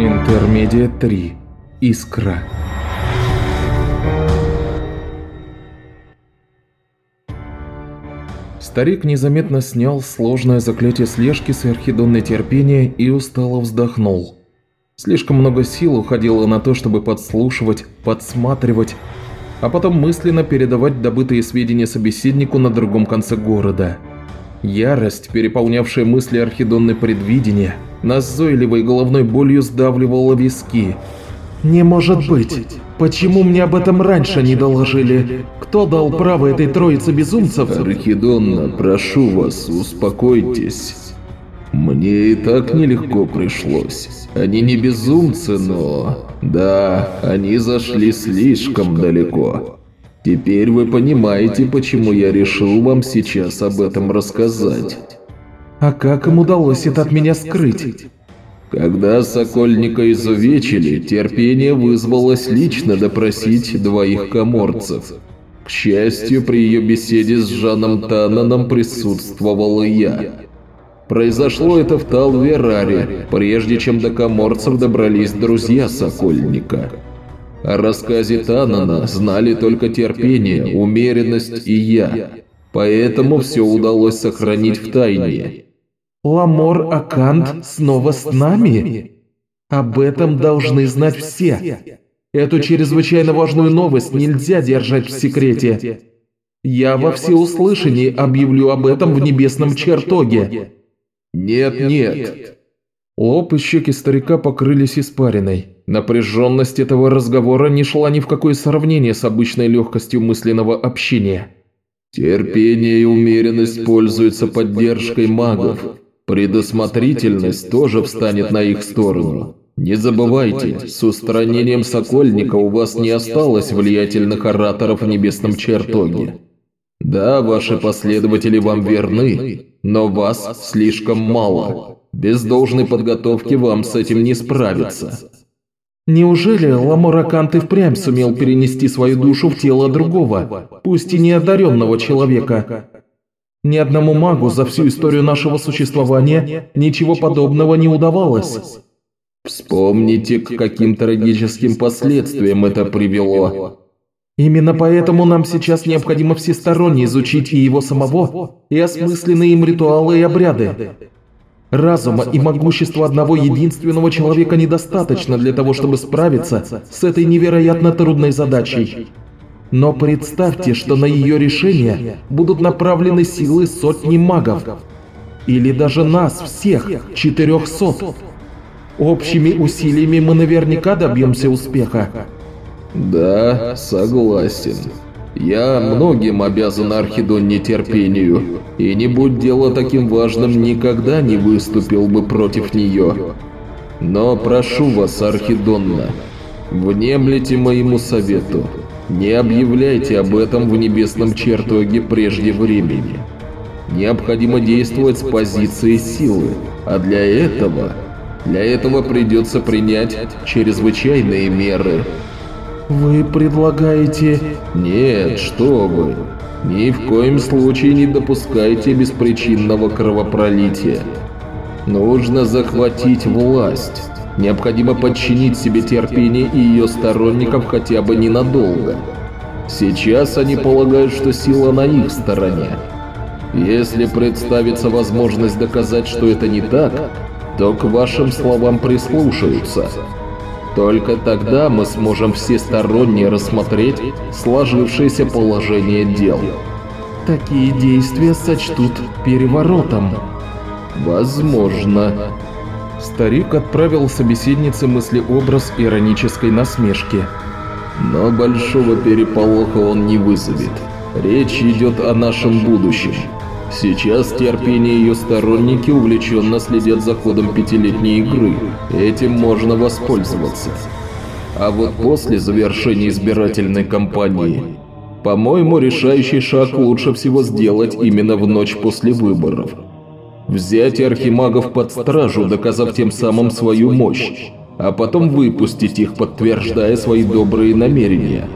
Интермедиа 3. Искра. Старик незаметно снял сложное заклятие слежки с архидонной терпения и устало вздохнул. Слишком много сил уходило на то, чтобы подслушивать, подсматривать, а потом мысленно передавать добытые сведения собеседнику на другом конце города. Ярость, переполнявшая мысли архидонны предвидения, назойливой головной болью сдавливала виски. «Не может быть! Почему мне об этом раньше не доложили? Кто дал право этой троице безумцев?» «Архидонна, прошу вас, успокойтесь. Мне и так нелегко пришлось. Они не безумцы, но... Да, они зашли слишком далеко. Теперь вы понимаете, почему я решил вам сейчас об этом рассказать. А как им удалось это от меня скрыть? Когда Сокольника изувечили, терпение вызвалось лично допросить двоих коморцев. К счастью, при ее беседе с Жаном Тананом присутствовал и я. Произошло это в Талвераре, прежде чем до коморцев добрались друзья Сокольника. О рассказе Танана знали только терпение, умеренность и я, поэтому все удалось сохранить в тайне. Ламор Акант снова с нами? Об этом должны знать все. Эту чрезвычайно важную новость нельзя держать в секрете. Я во всеуслышании объявлю об этом в небесном чертоге. Нет, нет. Лоб и щеки старика покрылись испариной. Напряженность этого разговора не шла ни в какое сравнение с обычной легкостью мысленного общения. Терпение и умеренность пользуются поддержкой магов. Предусмотрительность тоже встанет на их сторону. Не забывайте, с устранением Сокольника у вас не осталось влиятельных ораторов в небесном чертоге. Да, ваши последователи вам верны, но вас слишком мало. Без должной подготовки вам с этим не справиться. Неужели Ламоракант и впрямь сумел перенести свою душу в тело другого, пусть и неодаренного человека? Ни одному магу за всю историю нашего существования ничего подобного не удавалось. Вспомните, к каким трагическим последствиям это привело. Именно поэтому нам сейчас необходимо всесторонне изучить и его самого, и осмысленные им ритуалы и обряды. Разума и могущества одного единственного человека недостаточно для того, чтобы справиться с этой невероятно трудной задачей. Но представьте, что на ее решение будут направлены силы сотни магов. Или даже нас всех, 400. Общими усилиями мы наверняка добьемся успеха. Да, согласен. Я многим обязан Архидон терпению, и не будь дело таким важным, никогда не выступил бы против нее. Но прошу вас, Архидонна, внемлите моему совету. Не объявляйте об этом в небесном чертоге прежде времени. Необходимо действовать с позиции силы, а для этого... Для этого придется принять чрезвычайные меры. Вы предлагаете... Нет, что вы. Ни в коем случае не допускайте беспричинного кровопролития. Нужно захватить власть. Необходимо подчинить себе терпение и ее сторонников хотя бы ненадолго. Сейчас они полагают, что сила на их стороне. Если представится возможность доказать, что это не так, то к вашим словам прислушаются. Только тогда мы сможем всесторонне рассмотреть сложившееся положение дел. Такие действия сочтут переворотом. Возможно. Старик отправил собеседнице мыслеобраз иронической насмешки. Но большого переполоха он не вызовет. Речь идет о нашем будущем. Сейчас терпение ее сторонники увлеченно следят за ходом пятилетней игры. Этим можно воспользоваться. А вот после завершения избирательной кампании, по-моему, решающий шаг лучше всего сделать именно в ночь после выборов. Взять архимагов под стражу, доказав тем самым свою мощь, а потом выпустить их, подтверждая свои добрые намерения.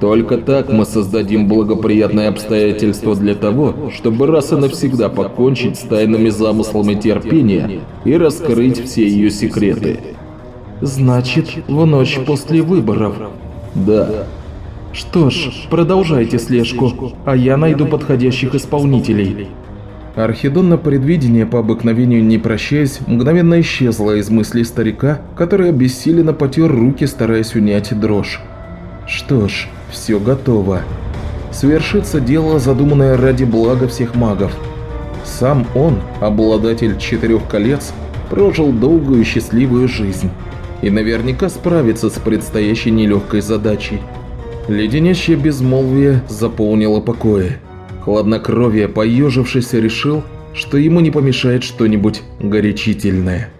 Только так мы создадим благоприятные обстоятельства для того, чтобы раз и навсегда покончить с тайными замыслами терпения и раскрыть все ее секреты. Значит, в ночь после выборов. Да. Что ж, продолжайте слежку, а я найду подходящих исполнителей. Архидонна предвидение по обыкновению не прощаясь, мгновенно исчезла из мыслей старика, который обессиленно потер руки, стараясь унять дрожь. Что ж, все готово. Свершится дело, задуманное ради блага всех магов. Сам он, обладатель четырех колец, прожил долгую и счастливую жизнь. И наверняка справится с предстоящей нелегкой задачей. Леденящее безмолвие заполнило покои. Хладнокровие, поежившись, решил, что ему не помешает что-нибудь горячительное.